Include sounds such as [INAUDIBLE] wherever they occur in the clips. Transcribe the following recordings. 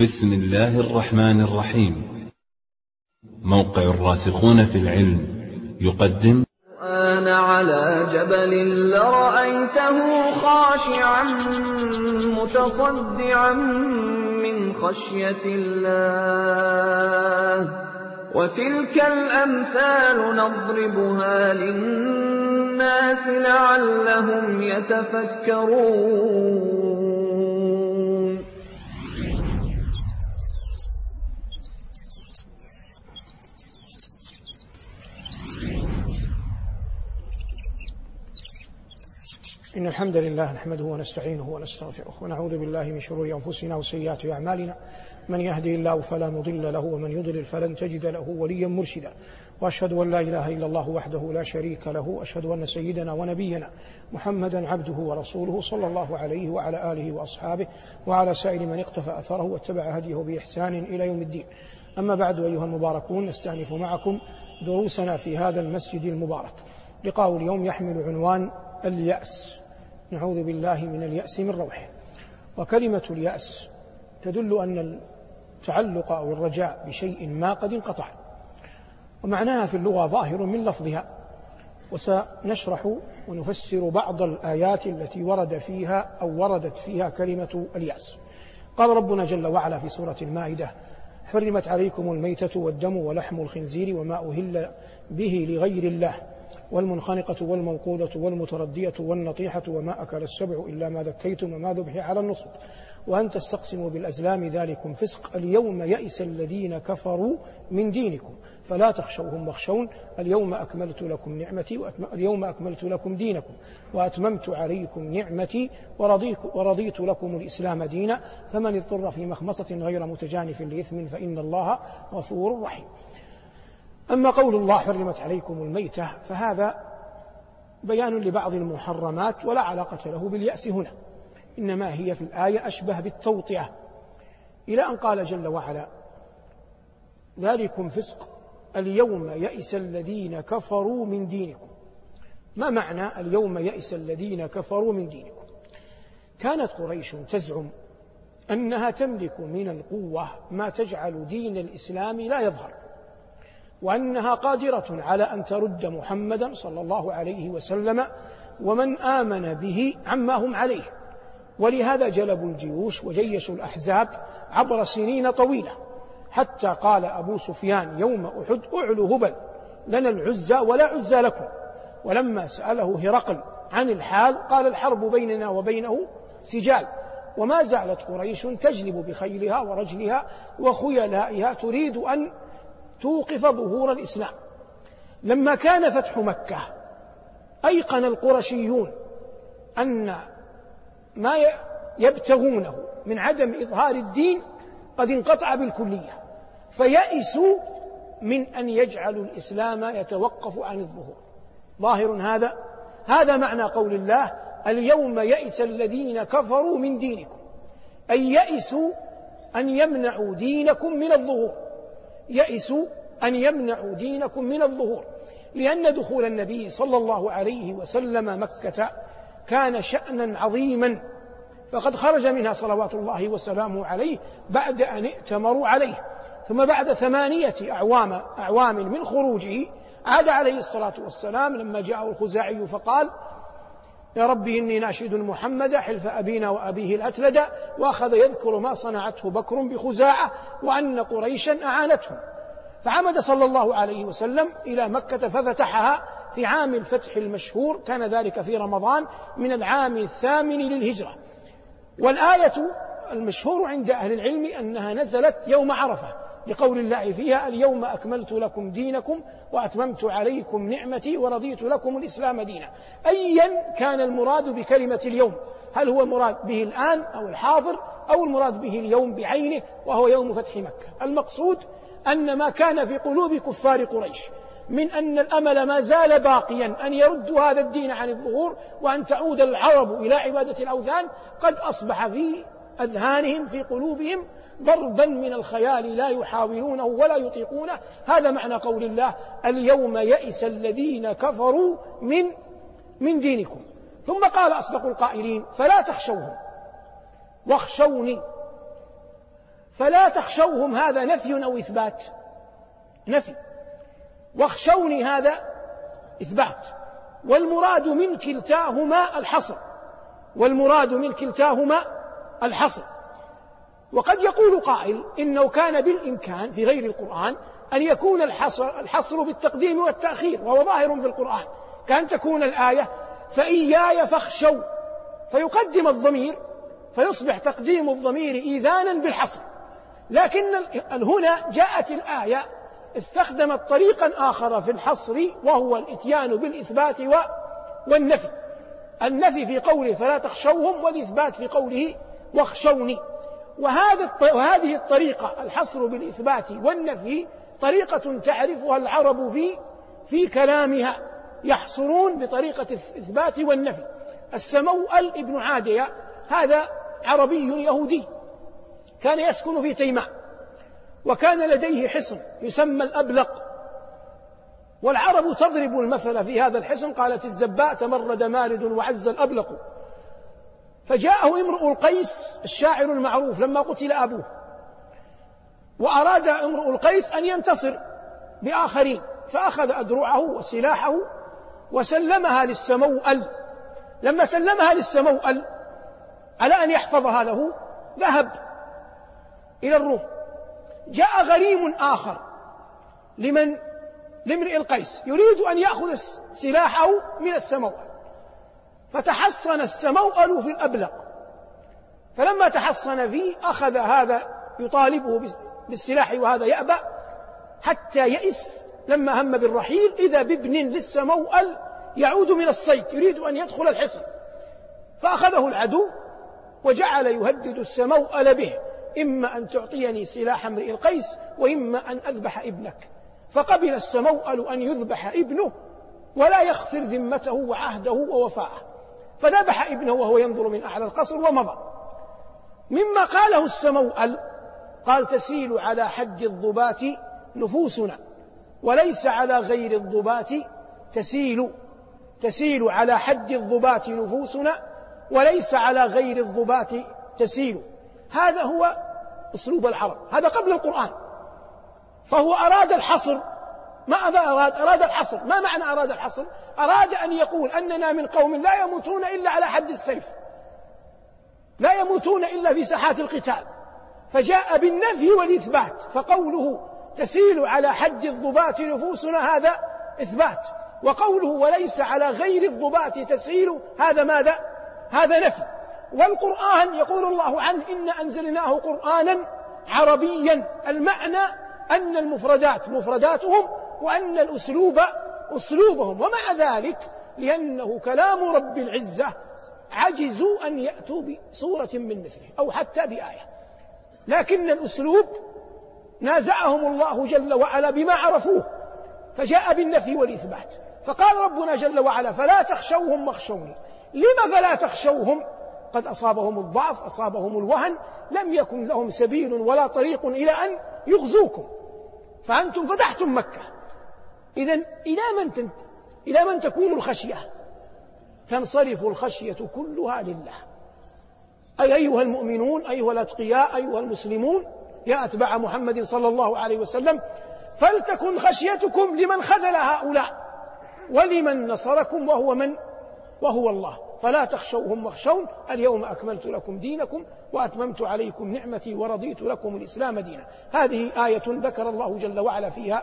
بسم الله الرحمن الرحيم. موقع الراسخون في العلم يقدم. القرآن على جبل لرأيته خاشعا متصدعا من خشية الله. وتلك الأمثال نضربها للناس لعلهم يتفكرون. إن الحمد لله نحمده ونستعينه ونستغفره ونعوذ بالله من شرور أنفسنا وسيئات أعمالنا. من يهدي الله فلا مضل له ومن يضلل فلن تجد له وليا مرشدا. وأشهد أن لا إله إلا الله وحده لا شريك له. وأشهد أن سيدنا ونبينا محمدا عبده ورسوله صلى الله عليه وعلى آله وأصحابه وعلى سائر من اقتفى أثره واتبع هديه بإحسان إلى يوم الدين. أما بعد أيها المباركون نستأنف معكم دروسنا في هذا المسجد المبارك. لقاء اليوم يحمل عنوان اليأس. نعوذ بالله من اليأس من روحه. وكلمة اليأس تدل أن التعلق أو الرجاء بشيء ما قد انقطع. ومعناها في اللغة ظاهر من لفظها. وسنشرح ونفسر بعض الآيات التي ورد فيها أو وردت فيها كلمة اليأس. قال ربنا جل وعلا في سورة المائدة حرمت عليكم الميتة والدم ولحم الخنزير وما أهل به لغير الله. والمنخنقة والموقوذة والمتردية والنطيحة وما أكل السبع إلا ما ذكيتم وما ذبح على النصب. وأن تستقسموا بالأزلام ذلكم فسق. اليوم يئس الذين كفروا من دينكم. فلا تخشوهم واخشون. اليوم أكملت لكم نعمتي اليوم أكملت لكم دينكم. وأتممت عليكم نعمتي ورضيت لكم الإسلام دينا. فمن اضطر في مخمصة غير متجانف لإثم فإن الله غفور رحيم. أما قول الله حرمت عليكم الميتة فهذا بيان لبعض المحرمات ولا علاقة له باليأس هنا. إنما هي في الآية أشبه بالتوطئة. إلى أن قال جل وعلا ذلكم فسق اليوم يئس الذين كفروا من دينكم. ما معنى اليوم يئس الذين كفروا من دينكم؟ كانت قريش تزعم أنها تملك من القوة ما تجعل دين الإسلام لا يظهر. وأنها قادرة على أن ترد محمدا صلى الله عليه وسلم ومن آمن به عما هم عليه. ولهذا جلبوا الجيوش وجيشوا الأحزاب عبر سنين طويلة حتى قال أبو سفيان يوم أحد أعلو هبل لنا العزى ولا عزى لكم. ولما سأله هرقل عن الحال قال الحرب بيننا وبينه سجال وما زالت قريش تجلب بخيلها ورجلها وخيلائها تريد أن توقف ظهور الإسلام. لما كان فتح مكة أيقن القرشيون أن ما يبتغونه من عدم إظهار الدين قد انقطع بالكلية فيئسوا من أن يجعلوا الإسلام يتوقف عن الظهور. ظاهر هذا؟ هذا معنى قول الله اليوم يئس الذين كفروا من دينكم أي يئسوا أن يمنعوا دينكم من الظهور. يئسوا أن يمنعوا دينكم من الظهور لأن دخول النبي صلى الله عليه وسلم مكة كان شأنا عظيما فقد خرج منها صلوات الله وسلامه عليه بعد أن ائتمروا عليه. ثم بعد ثمانية أعوام أعوام من خروجه عاد عليه الصلاة والسلام لما جاءه الخزاعي فقال يا ربي إني ناشد محمد حلف أبينا وأبيه الأتلد وأخذ يذكر ما صنعته بكر بخزاعة وأن قريشا أعانتهم. فعمد صلى الله عليه وسلم إلى مكة ففتحها في عام الفتح المشهور كان ذلك في رمضان من العام الثامن للهجرة. والآية المشهور عند أهل العلم أنها نزلت يوم عرفة. لقول الله فيها اليوم أكملت لكم دينكم وأتممت عليكم نعمتي ورضيت لكم الإسلام دينا. أيا كان المراد بكلمة اليوم. هل هو المراد به الآن أو الحاضر أو المراد به اليوم بعينه وهو يوم فتح مكة؟ المقصود أن ما كان في قلوب كفار قريش من أن الأمل ما زال باقيا أن يردوا هذا الدين عن الظهور وأن تعود العرب إلى عبادة الأوثان قد أصبح في أذهانهم في قلوبهم ضربا من الخيال لا يحاولونه ولا يطيقونه. هذا معنى قول الله اليوم يئس الذين كفروا من من دينكم. ثم قال أصدق القائلين فلا تخشوهم. واخشوني. فلا تخشوهم هذا نفي أو إثبات؟ نفي. واخشوني هذا إثبات. والمراد من كلتاهما الحصر. والمراد من كلتاهما الحصر. وقد يقول قائل إنه كان بالإمكان في غير القرآن أن يكون الحصر, الحصر بالتقديم والتأخير وهو ظاهر في القرآن. كأن تكون الآية فإياي فاخشوا فيقدم الضمير فيصبح تقديم الضمير إيذانا بالحصر. لكن هنا جاءت الآية استخدمت طريقا آخر في الحصر وهو الإتيان بالإثبات والنفي. النفي في قوله فلا تخشوهم والإثبات في قوله واخشوني. وهذا وهذه الطريقة الحصر بالإثبات والنفي طريقة تعرفها العرب في في كلامها يحصرون بطريقة الإثبات والنفي. السموأل ابن عادية هذا عربي يهودي كان يسكن في تيماء وكان لديه حصن يسمى الأبلق. والعرب تضرب المثل في هذا الحصن قالت الزباء تمرد مارد وعز الأبلق. فجاءه امرؤ القيس الشاعر المعروف لما قتل أبوه وأراد امرؤ القيس أن ينتصر بآخرين فأخذ أدرعه وسلاحه وسلمها للسموأل. لما سلمها للسموأل على أن يحفظها له ذهب إلى الروم. جاء غريم آخر لمن؟ لامرئ القيس يريد أن يأخذ سلاحه من السموأل. فتحصن السموأل في الأبلق. فلما تحصن فيه أخذ هذا يطالبه بالسلاح وهذا يأبى حتى يئس لما هم بالرحيل إذا بابن للسموأل يعود من الصيد يريد أن يدخل الحصن. فأخذه العدو وجعل يهدد السموأل به إما أن تعطيني سلاح امرئ القيس وإما أن أذبح ابنك. فقبل السموأل أن يذبح ابنه ولا يغفر ذمته وعهده ووفاءه. فذبح ابنه وهو ينظر من أعلى القصر ومضى. مما قاله السموأل قال تسيل على حد الضبات نفوسنا وليس على غير الضبات تسيل. تسيل على حد الضبات نفوسنا وليس على غير الضبات تسيل. هذا هو أسلوب العرب هذا قبل القرآن. فهو أراد الحصر ماذا أراد؟ أراد الحصر. ما معنى أراد الحصر؟ أراد أن يقول أننا من قوم لا يموتون إلا على حد السيف. لا يموتون إلا في ساحات القتال. فجاء بالنفي والإثبات فقوله تسيل على حد الضبات نفوسنا هذا إثبات. وقوله وليس على غير الضبات تسيل هذا ماذا؟ هذا نفي. والقرآن يقول الله عنه إن أنزلناه قرآنا عربيا. المعنى أن المفردات مفرداتهم وأن الأسلوب أسلوبهم. ومع ذلك لأنه كلام رب العزة عجزوا أن يأتوا بصورة من مثله أو حتى بآية. لكن الأسلوب نازعهم الله جل وعلا بما عرفوه فجاء بالنفي والإثبات. فقال ربنا جل وعلا فلا تخشوهم واخشوني. لم فلا تخشوهم قد أصابهم الضعف أصابهم الوهن لم يكن لهم سبيل ولا طريق إلى أن يغزوكم فأنتم فتحتم مكة. إذا إلى من تنت إلى من تكون الخشية؟ تنصرف الخشية كلها لله. أي أيها المؤمنون أيها الأتقياء أيها المسلمون يا أتباع محمد صلى الله عليه وسلم فلتكن خشيتكم لمن خذل هؤلاء ولمن نصركم وهو من؟ وهو الله. فلا تخشوهم واخشون. اليوم أكملت لكم دينكم وأتممت عليكم نعمتي ورضيت لكم الإسلام دينا. هذه آية ذكر الله جل وعلا فيها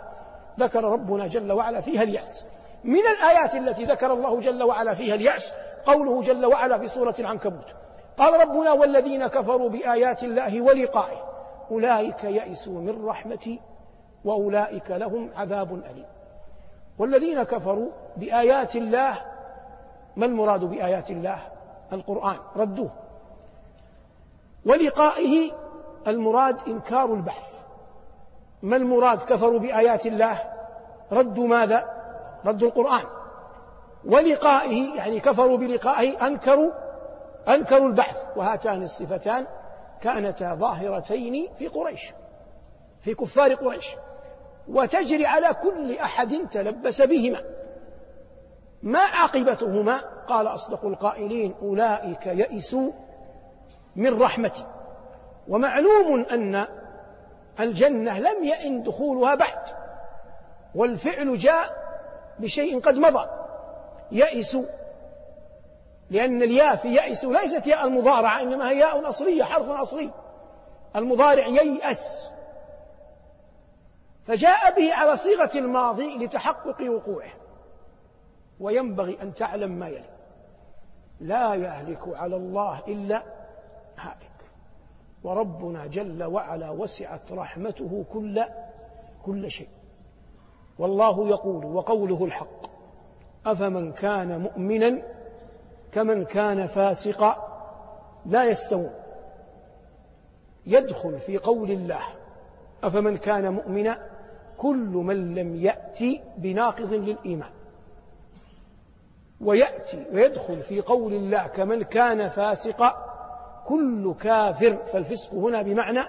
ذكر ربنا جل وعلا فيها اليأس. من الآيات التي ذكر الله جل وعلا فيها اليأس قوله جل وعلا في سورة العنكبوت. قال ربنا والذين كفروا بآيات الله ولقائه أولئك يئسوا من رحمتي وأولئك لهم عذاب أليم. والذين كفروا بآيات الله ما المراد بآيات الله؟ القرآن. ردوه. ولقائه المراد إنكار البحث. ما المراد كفروا بآيات الله؟ ردوا ماذا؟ ردوا القرآن. ولقائه يعني كفروا بلقائه أنكروا أنكروا البحث. وهاتان الصفتان كانتا ظاهرتين في قريش في كفار قريش. وتجري على كل أحد تلبس بهما. ما عاقبتهما؟ قال أصدق القائلين أولئك يئسوا من رحمتي. ومعلوم أن الجنة لم يئن دخولها بعد والفعل جاء بشيء قد مضى يئسوا لأن الياء في يئس ليست ياء المضارعة إنما هي ياء أصلية حرف أصلي المضارع ييأس. فجاء به على صيغة الماضي لتحقق وقوعه وينبغي أن تعلم ما يلي. لا يهلك على الله إلا هالك. وربنا جل وعلا وسعت رحمته كل كل شيء. والله يقول وقوله الحق أفمن كان مؤمنا كمن كان فاسقا لا يستوون. يدخل في قول الله أفمن كان مؤمنا كل من لم يأتي بناقض للإيمان. ويأتي ويدخل في قول الله كمن كان فاسقا كل كافر فالفسق هنا بمعنى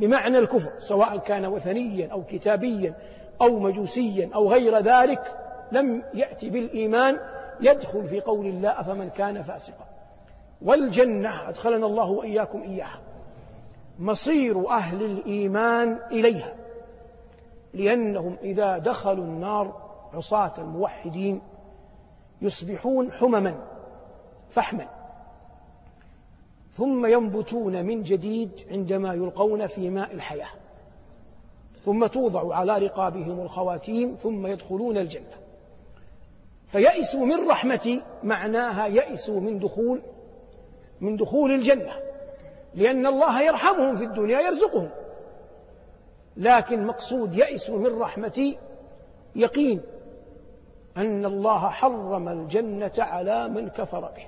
بمعنى الكفر سواء كان وثنيا أو كتابيا أو مجوسيا أو غير ذلك لم يأتي بالإيمان يدخل في قول الله أفمن كان فاسقا. والجنة أدخلنا الله وإياكم إياها. مصير أهل الإيمان إليها لأنهم إذا دخلوا النار عصاة الموحدين يصبحون حمما فحما. ثم ينبتون من جديد عندما يلقون في ماء الحياة. ثم توضع على رقابهم الخواتيم ثم يدخلون الجنة. فيئسوا من رحمتي معناها يئسوا من دخول من دخول الجنة. لأن الله يرحمهم في الدنيا يرزقهم. لكن مقصود يئسوا من رحمتي يقين أن الله حرم الجنة على من كفر به.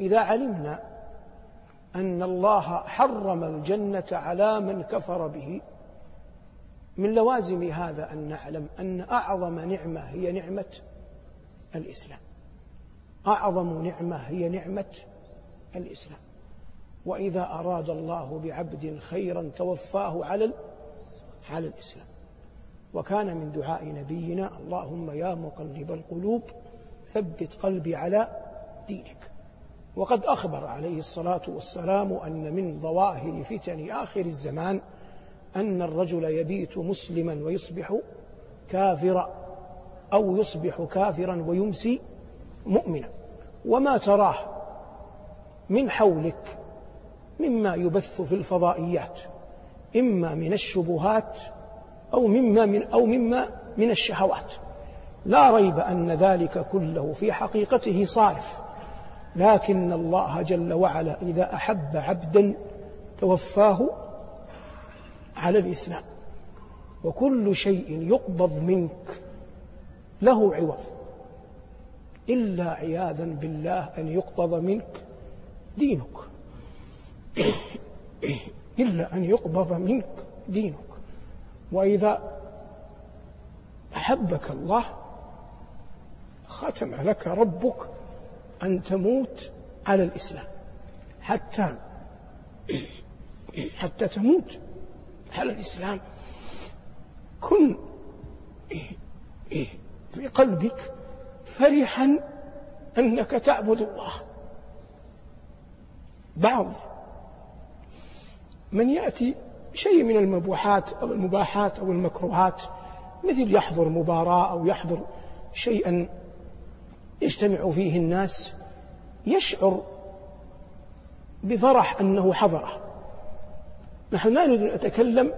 إذا علمنا أن الله حرم الجنة على من كفر به. من لوازم هذا أن نعلم أن أعظم نعمة هي نعمة الإسلام. أعظم نعمة هي نعمة الإسلام. وإذا أراد الله بعبد خيرا توفاه على على الإسلام. وكان من دعاء نبينا اللهم يا مقلب القلوب ثبت قلبي على دينك. وقد أخبر عليه الصلاة والسلام أن من ظواهر فتن آخر الزمان أن الرجل يبيت مسلما ويصبح كافرا أو يصبح كافرا ويمسي مؤمنا. وما تراه من حولك مما يبث في الفضائيات إما من الشبهات أو مما من أو مما من الشهوات. لا ريب أن ذلك كله في حقيقته صارف. لكن الله جل وعلا إذا أحب عبدا توفاه على الإسلام. وكل شيء يقبض منك له عوض. إلا عياذا بالله أن يقبض منك دينك. إلا أن يقبض منك دينك. وإذا أحبك الله ختم لك ربك أن تموت على الإسلام. حتى حتى تموت على الإسلام. كن في قلبك فرحا أنك تعبد الله. بعض من يأتي شيء من المبوحات أو المباحات أو المكروهات مثل يحضر مباراة أو يحضر شيئا يجتمع فيه الناس يشعر بفرح أنه حضره. نحن لا نريد أن نتكلم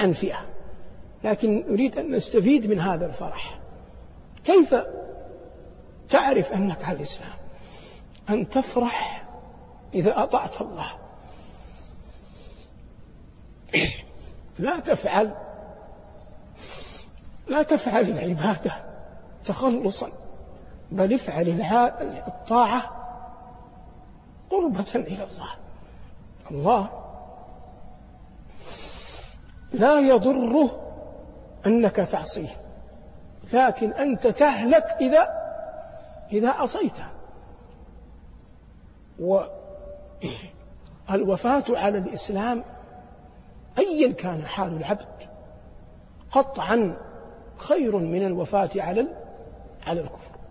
عن فئة لكن نريد أن نستفيد من هذا الفرح. كيف تعرف أنك على الإسلام؟ أن تفرح إذا أطعت الله. [CLEARS THROAT] لا تفعل لا تفعل العبادة تخلصا. بل افعل الطاعة قربة إلى الله. الله لا يضره أنك تعصيه لكن أنت تهلك إذا إذا عصيته والوفاة على الإسلام أيا كان حال العبد. قطعا خير من الوفاة على على الكفر.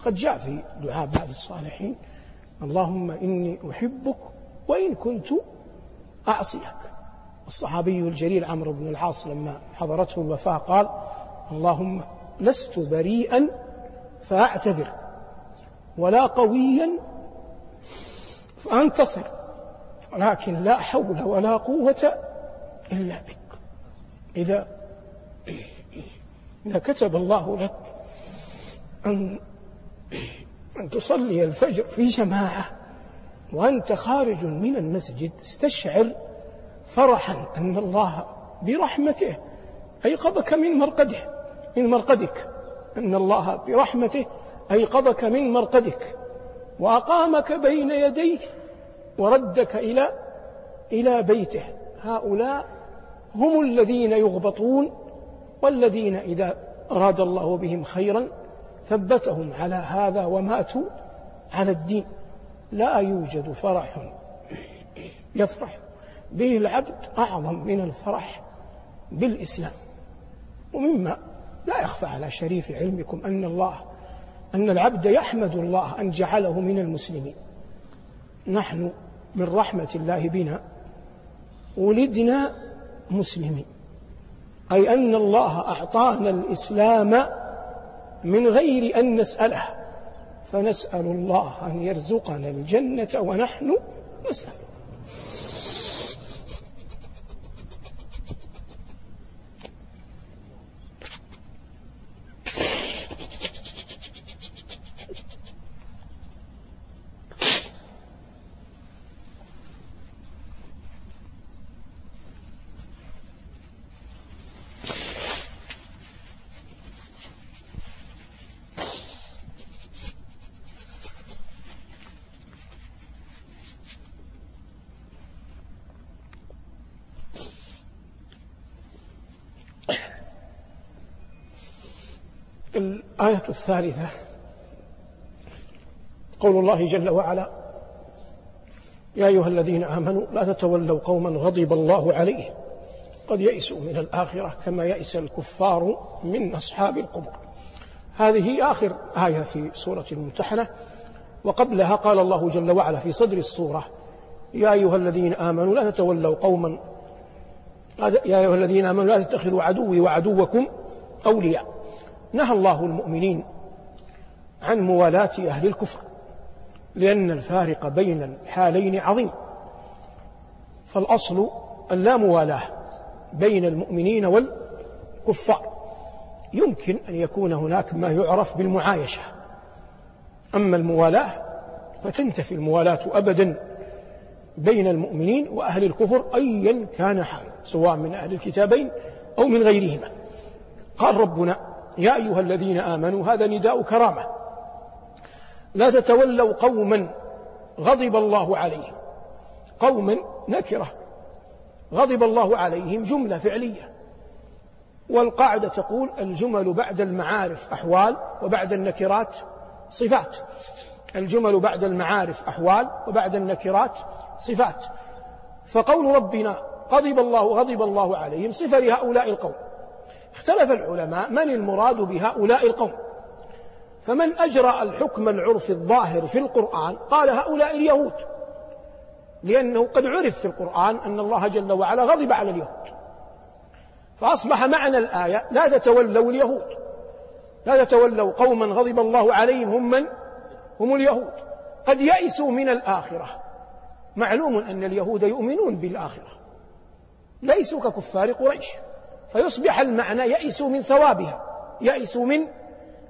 وقد جاء في دعاء بعض الصالحين اللهم إني أحبك وإن كنت أعصيك. الصحابي الجليل عمرو بن العاص لما حضرته الوفاة قال اللهم لست بريئا فأعتذر ولا قويا فأنتصر ولكن لا حول ولا قوة إلا بك. إذا إذا كتب الله لك أن أن تصلي الفجر في جماعة وأنت خارج من المسجد استشعر فرحا أن الله برحمته أيقظك من مرقده من مرقدك. أن الله برحمته أيقظك من مرقدك. وأقامك بين يديه وردك إلى إلى بيته. هؤلاء هم الذين يغبطون والذين إذا أراد الله بهم خيرا ثبتهم على هذا وماتوا على الدين. لا يوجد فرح يفرح به العبد أعظم من الفرح بالإسلام. ومما لا يخفى على شريف علمكم أن الله أن العبد يحمد الله أن جعله من المسلمين. نحن من رحمة الله بنا ولدنا مسلمين. أي أن الله أعطانا الإسلام من غير أن نسأله. فنسأل الله أن يرزقنا الجنة ونحن نسأل الآية الثالثة. قول الله جل وعلا يا أيها الذين آمنوا لا تتولوا قوما غضب الله عليهم قد يئسوا من الآخرة كما يئس الكفار من أصحاب القبور. هذه آخر آية في سورة الممتحنة. وقبلها قال الله جل وعلا في صدر السورة يا أيها الذين آمنوا لا تتولوا قوما يا أيها الذين آمنوا لا تتخذوا عدوي وعدوكم أولياء. نهى الله المؤمنين عن موالاة أهل الكفر لأن الفارق بين الحالين عظيم. فالأصل اللاموالاة بين المؤمنين والكفار. يمكن أن يكون هناك ما يعرف بالمعايشة. أما الموالاة فتنتفي الموالاة أبدا بين المؤمنين وأهل الكفر أيا كان حال سواء من أهل الكتابين أو من غيرهما. قال ربنا يا أيها الذين آمنوا هذا نداء كرامة. لا تتولوا قوما غضب الله عليهم. قوما نكرة. غضب الله عليهم جملة فعلية. والقاعدة تقول الجمل بعد المعارف أحوال وبعد النكرات صفات. الجمل بعد المعارف أحوال وبعد النكرات صفات. فقول ربنا غضب الله غضب الله عليهم صفة لهؤلاء القوم. اختلف العلماء من المراد بهؤلاء القوم. فمن أجرى الحكم العرفي الظاهر في القرآن قال هؤلاء اليهود لأنه قد عرف في القرآن أن الله جل وعلا غضب على اليهود. فأصبح معنى الآية لا تتولوا اليهود لا تتولوا قوما غضب الله عليهم هم من؟ هم اليهود. قد يئسوا من الآخرة. معلوم أن اليهود يؤمنون بالآخرة. ليسوا ككفار قريش. فيصبح المعنى يئسوا من ثوابها يئسوا من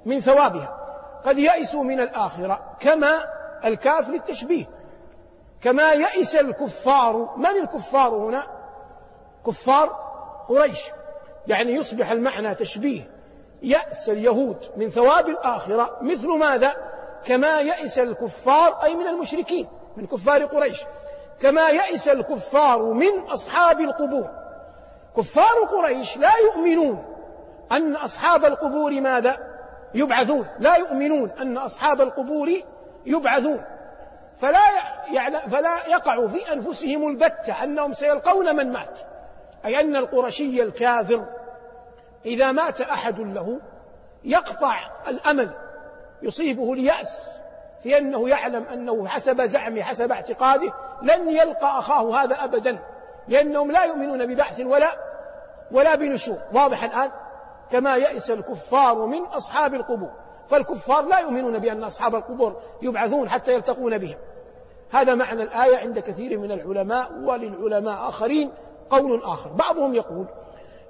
من ثوابها. قد يئسوا من الآخرة كما الكاف للتشبيه. كما يئس الكفار من الكفار هنا؟ كفار قريش. يعني يصبح المعنى تشبيه. يأس اليهود من ثواب الآخرة مثل ماذا؟ كما يئس الكفار أي من المشركين من كفار قريش. كما يئس الكفار من أصحاب القبور. كفار قريش لا يؤمنون أن أصحاب القبور ماذا؟ يبعثون. لا يؤمنون أن أصحاب القبور يبعثون. فلا يعني فلا يقع في أنفسهم البتة أنهم سيلقون من مات. أي أن القرشي الكافر إذا مات أحد له يقطع الأمل يصيبه اليأس في أنه يعلم أنه حسب زعمه حسب اعتقاده لن يلقى أخاه هذا أبدا. لأنهم لا يؤمنون ببعث ولا ولا بنشور. واضح الآن؟ كما يئس الكفار من أصحاب القبور. فالكفار لا يؤمنون بأن أصحاب القبور يبعثون حتى يلتقون بهم. هذا معنى الآية عند كثير من العلماء وللعلماء آخرين قول آخر. بعضهم يقول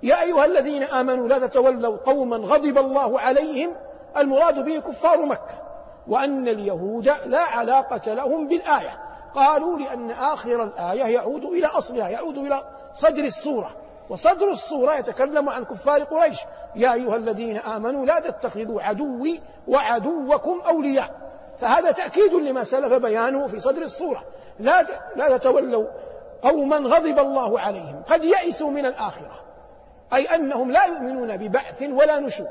يا أيها الذين آمنوا لا تتولوا قوما غضب الله عليهم المراد به كفار مكة وأن اليهود لا علاقة لهم بالآية. قالوا لأن آخر الآية يعود إلى أصلها يعود إلى صدر السورة. وصدر السورة يتكلم عن كفار قريش. يا أيها الذين آمنوا لا تتخذوا عدوي وعدوكم أولياء. فهذا تأكيد لما سلف بيانه في صدر السورة. لا لا تتولوا قوما غضب الله عليهم. قد يئسوا من الآخرة. أي أنهم لا يؤمنون ببعث ولا نشور.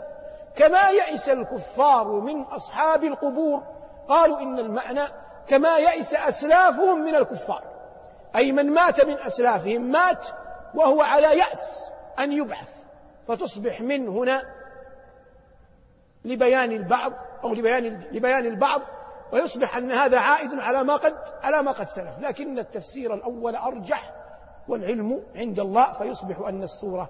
كما يئس الكفار من أصحاب القبور. قالوا إن المعنى كما يئس أسلافهم من الكفار. أي من مات من أسلافهم مات وهو على يأس أن يبعث فتصبح من هنا لبيان البعض أو لبيان لبيان البعض ويصبح أن هذا عائد على ما قد على ما قد سلف. لكن التفسير الأول أرجح والعلم عند الله فيصبح أن السورة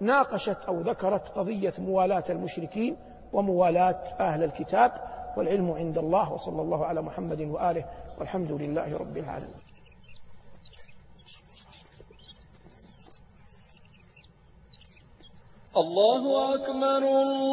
ناقشت أو ذكرت قضية موالاة المشركين وموالاة أهل الكتاب والعلم عند الله وصلى الله على محمد وآله والحمد لله رب العالمين. الله أكبر الله